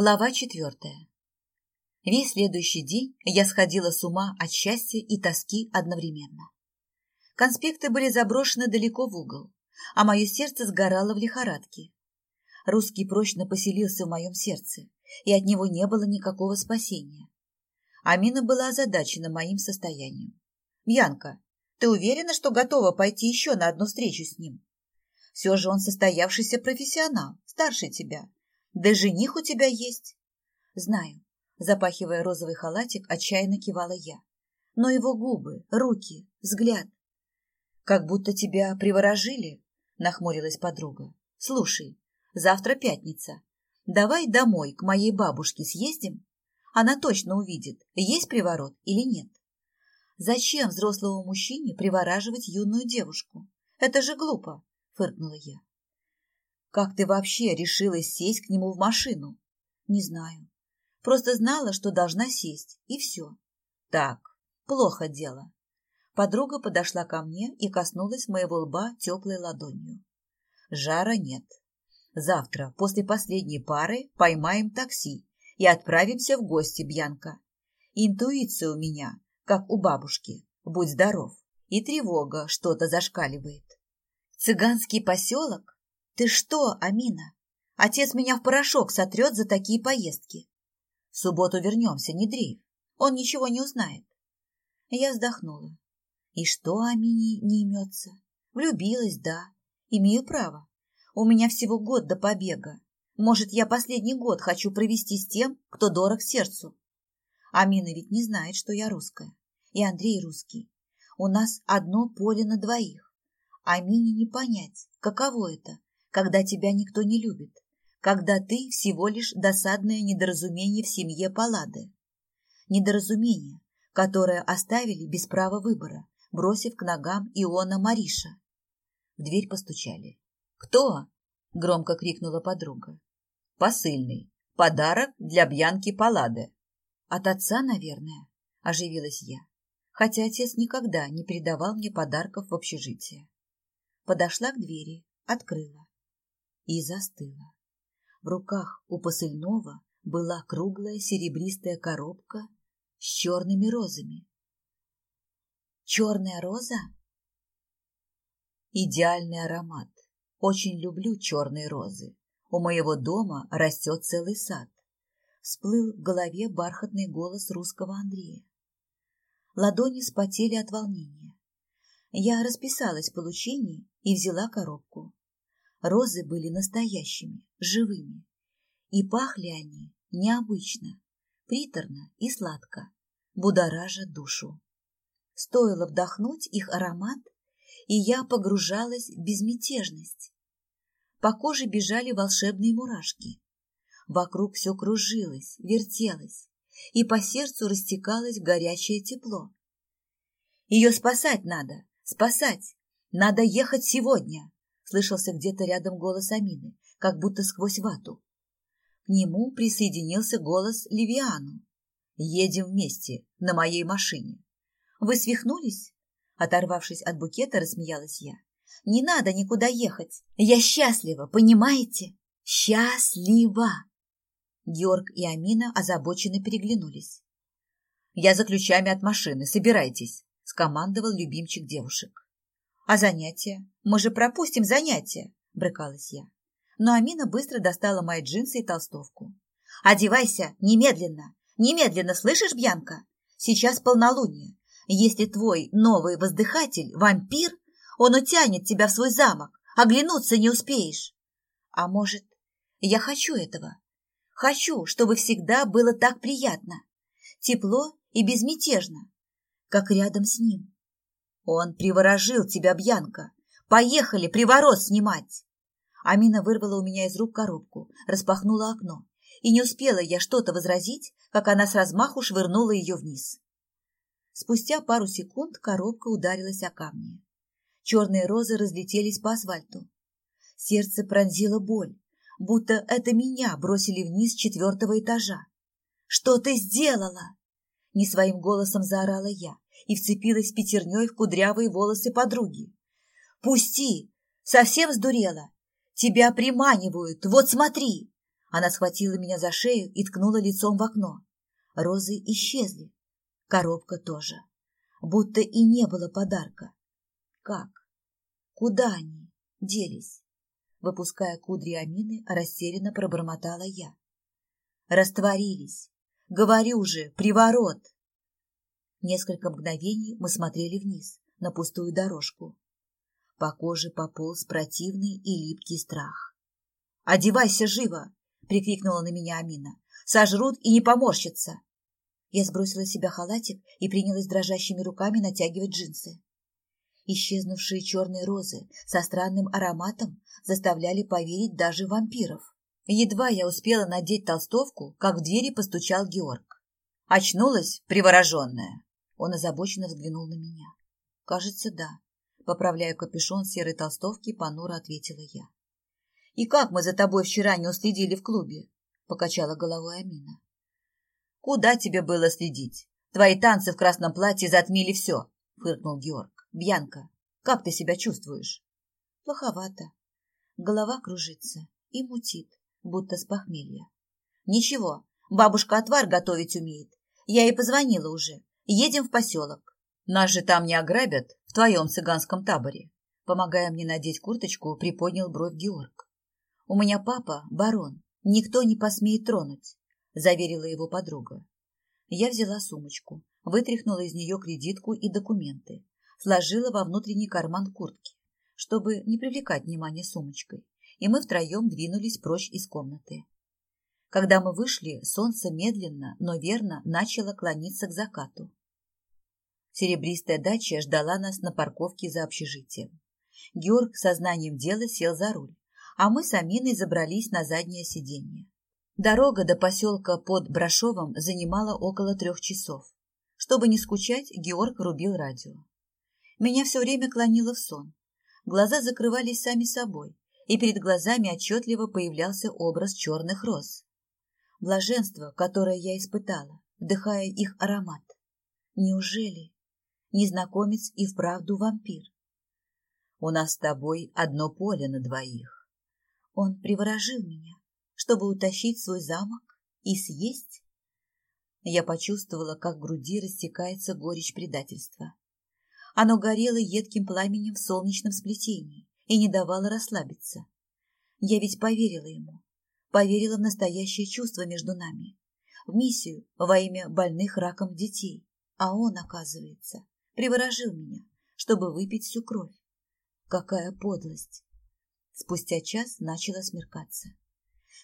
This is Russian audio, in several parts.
Глава четвертая. Весь следующий день я сходила с ума от счастья и тоски одновременно. Конспекты были заброшены далеко в угол, а мое сердце сгорало в лихорадке. Русский прочно поселился в моем сердце, и от него не было никакого спасения. Амина была озадачена моим состоянием. «Янка, ты уверена, что готова пойти еще на одну встречу с ним? Все же он состоявшийся профессионал, старше тебя, да жених у тебя есть. Знаю. Запахивая розовый халатик, отчаянно кивала я. Но его губы, руки, взгляд. Как будто тебя приворожили, нахмурилась подруга. Слушай, завтра пятница. Давай домой к моей бабушке съездим. Она точно увидит, есть приворот или нет. Зачем взрослому мужчине привораживать юную девушку? Это же глупо, фыркнула я. Как ты вообще решилась сесть к нему в машину? Не знаю. Просто знала, что должна сесть, и все. Так, плохо дело. Подруга подошла ко мне и коснулась моего лба теплой ладонью. Жара нет. Завтра, после последней пары, поймаем такси и отправимся в гости, Бьянка. Интуиция у меня, как у бабушки. Будь здоров. И тревога что-то зашкаливает. Цыганский поселок? Ты что, Амина? Отец меня в порошок сотрет за такие поездки. В субботу вернемся, не дрейф. Он ничего не узнает. Я вздохнула. И что Амине не имется? Влюбилась, да. Имею право. У меня всего год до побега. Может, я последний год хочу провести с тем, кто дорог сердцу. Амина ведь не знает, что я русская. И Андрей русский. У нас одно поле на двоих. Амине не понять, каково это когда тебя никто не любит, когда ты всего лишь досадное недоразумение в семье Паллады. Недоразумение, которое оставили без права выбора, бросив к ногам Иона Мариша. В дверь постучали. «Кто?» – громко крикнула подруга. «Посыльный. Подарок для Бьянки Паллады». «От отца, наверное», – оживилась я, хотя отец никогда не передавал мне подарков в общежитие. Подошла к двери, открыла и застыла. В руках у посыльного была круглая серебристая коробка с черными розами. Черная роза? Идеальный аромат. Очень люблю черные розы. У моего дома растет целый сад. Всплыл в голове бархатный голос русского Андрея. Ладони спотели от волнения. Я расписалась в получении и взяла коробку. Розы были настоящими, живыми. И пахли они необычно, приторно и сладко, будоража душу. Стоило вдохнуть их аромат, и я погружалась в безмятежность. По коже бежали волшебные мурашки. Вокруг все кружилось, вертелось, и по сердцу растекалось горячее тепло. Ее спасать надо, спасать. Надо ехать сегодня. Слышался где-то рядом голос Амины, как будто сквозь вату. К нему присоединился голос Ливиану. «Едем вместе, на моей машине». «Вы свихнулись?» Оторвавшись от букета, рассмеялась я. «Не надо никуда ехать. Я счастлива, понимаете? Счастлива!» Георг и Амина озабоченно переглянулись. «Я за ключами от машины, собирайтесь», — скомандовал любимчик девушек. «А занятия? Мы же пропустим занятия!» – брыкалась я. Но Амина быстро достала мои джинсы и толстовку. «Одевайся! Немедленно! Немедленно, слышишь, Бьянка? Сейчас полнолуние. Если твой новый воздыхатель – вампир, он утянет тебя в свой замок, оглянуться не успеешь. А может, я хочу этого? Хочу, чтобы всегда было так приятно, тепло и безмятежно, как рядом с ним. Он приворожил тебя, Бьянка. Поехали приворот снимать. Амина вырвала у меня из рук коробку, распахнула окно. И не успела я что-то возразить, как она с размаху швырнула ее вниз. Спустя пару секунд коробка ударилась о камни. Черные розы разлетелись по асфальту. Сердце пронзило боль, будто это меня бросили вниз с четвертого этажа. «Что ты сделала?» Не своим голосом заорала я, и вцепилась пятерней в кудрявые волосы подруги. «Пусти! Совсем сдурела! Тебя приманивают, вот смотри!» Она схватила меня за шею и ткнула лицом в окно. Розы исчезли. Коробка тоже. Будто и не было подарка. Как? Куда они делись? Выпуская кудри Амины, растерянно пробормотала я. Растворились. Говорю же, приворот. Несколько мгновений мы смотрели вниз, на пустую дорожку. По коже пополз противный и липкий страх. «Одевайся живо!» — прикрикнула на меня Амина. «Сожрут и не поморщатся!» Я сбросила с себя халатик и принялась дрожащими руками натягивать джинсы. Исчезнувшие черные розы со странным ароматом заставляли поверить даже вампиров. Едва я успела надеть толстовку, как в двери постучал Георг. Очнулась привороженная. Он озабоченно взглянул на меня. Кажется, да. Поправляя капюшон серой толстовки, понуро ответила я. «И как мы за тобой вчера не уследили в клубе?» — покачала головой Амина. «Куда тебе было следить? Твои танцы в красном платье затмили все», — фыркнул Георг. «Бьянка, как ты себя чувствуешь?» «Плоховато. Голова кружится и мутит, будто с похмелья». «Ничего, бабушка отвар готовить умеет. Я ей позвонила уже. Едем в поселок. Нас же там не ограбят в твоем цыганском таборе». Помогая мне надеть курточку, приподнял бровь Георг. «У меня папа барон. Никто не посмеет тронуть», — заверила его подруга. Я взяла сумочку, вытряхнула из нее кредитку и документы, сложила во внутренний карман куртки, чтобы не привлекать внимания сумочкой, и мы втроем двинулись прочь из комнаты. Когда мы вышли, солнце медленно, но верно начало клониться к закату. Серебристая дача ждала нас на парковке за общежитием. Георг со знанием дела сел за руль, а мы с Аминой забрались на заднее сиденье. Дорога до поселка под Брашовым занимала около трех часов. Чтобы не скучать, Георг рубил радио. Меня все время клонило в сон. Глаза закрывались сами собой, и перед глазами отчетливо появлялся образ черных роз. Блаженство, которое я испытала, вдыхая их аромат. Неужели незнакомец и вправду вампир? У нас с тобой одно поле на двоих. Он приворожил меня, чтобы утащить свой замок и съесть. Я почувствовала, как в груди растекается горечь предательства. Оно горело едким пламенем в солнечном сплетении и не давало расслабиться. Я ведь поверила ему, поверила в настоящее чувство между нами, в миссию во имя больных раком детей, а он, оказывается, приворожил меня, чтобы выпить всю кровь. Какая подлость! Спустя час начало смеркаться.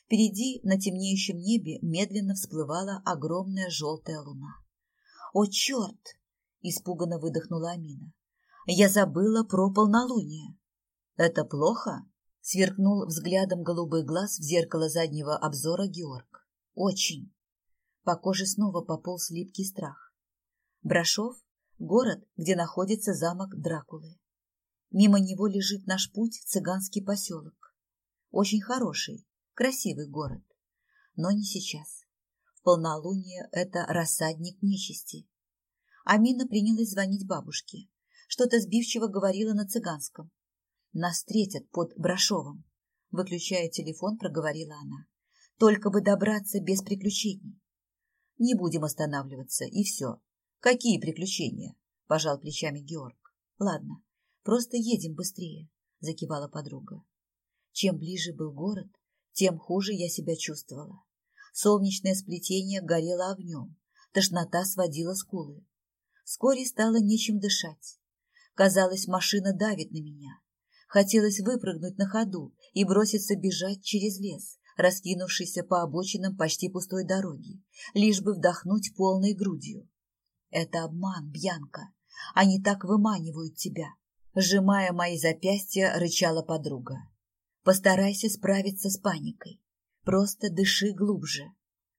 Впереди на темнеющем небе медленно всплывала огромная желтая луна. «О, черт!» Испуганно выдохнула Амина. Я забыла про полнолуние. Это плохо? Сверкнул взглядом голубый глаз в зеркало заднего обзора Георг. Очень. По коже снова пополз липкий страх. Брашов — город, где находится замок Дракулы. Мимо него лежит наш путь цыганский поселок. Очень хороший, красивый город. Но не сейчас. В полнолуние это рассадник нечисти. Амина принялась звонить бабушке. Что-то сбивчиво говорила на цыганском. Нас встретят под Брашовым. Выключая телефон, проговорила она. Только бы добраться без приключений. Не будем останавливаться, и все. Какие приключения? Пожал плечами Георг. Ладно, просто едем быстрее, закивала подруга. Чем ближе был город, тем хуже я себя чувствовала. Солнечное сплетение горело огнем, тошнота сводила скулы. Вскоре стало нечем дышать. Казалось, машина давит на меня. Хотелось выпрыгнуть на ходу и броситься бежать через лес, раскинувшийся по обочинам почти пустой дороги, лишь бы вдохнуть полной грудью. Это обман, Бьянка. Они так выманивают тебя. Сжимая мои запястья, рычала подруга. Постарайся справиться с паникой. Просто дыши глубже.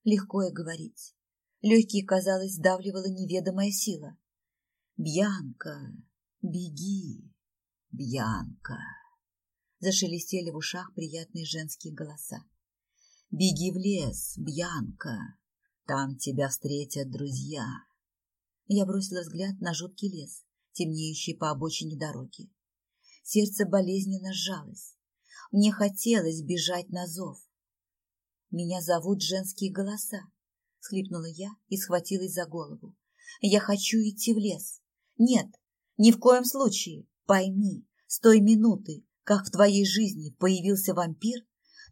Легко и говорить. Легкие, казалось, сдавливала неведомая сила. «Бьянка, беги, Бьянка!» Зашелестели в ушах приятные женские голоса. «Беги в лес, Бьянка! Там тебя встретят друзья!» Я бросила взгляд на жуткий лес, темнеющий по обочине дороги. Сердце болезненно сжалось. Мне хотелось бежать на зов. Меня зовут женские голоса, схлипнула я и схватилась за голову. Я хочу идти в лес. Нет, ни в коем случае. Пойми, с той минуты, как в твоей жизни появился вампир,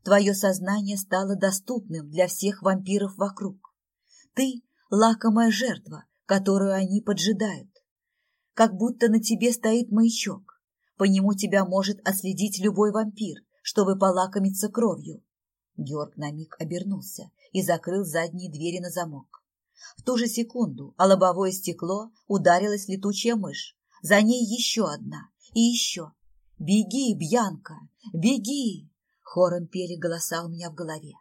твое сознание стало доступным для всех вампиров вокруг. Ты – лакомая жертва, которую они поджидают. Как будто на тебе стоит маячок. По нему тебя может отследить любой вампир, чтобы полакомиться кровью. Георг на миг обернулся и закрыл задние двери на замок. В ту же секунду о лобовое стекло ударилась летучая мышь. За ней еще одна и еще. «Беги, Бьянка, беги!» Хором пели голоса у меня в голове.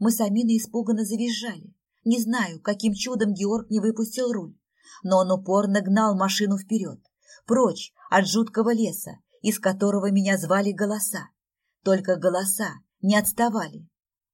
Мы с Аминой испуганно завизжали. Не знаю, каким чудом Георг не выпустил руль, но он упорно гнал машину вперед, прочь от жуткого леса, из которого меня звали голоса. Только голоса не отставали.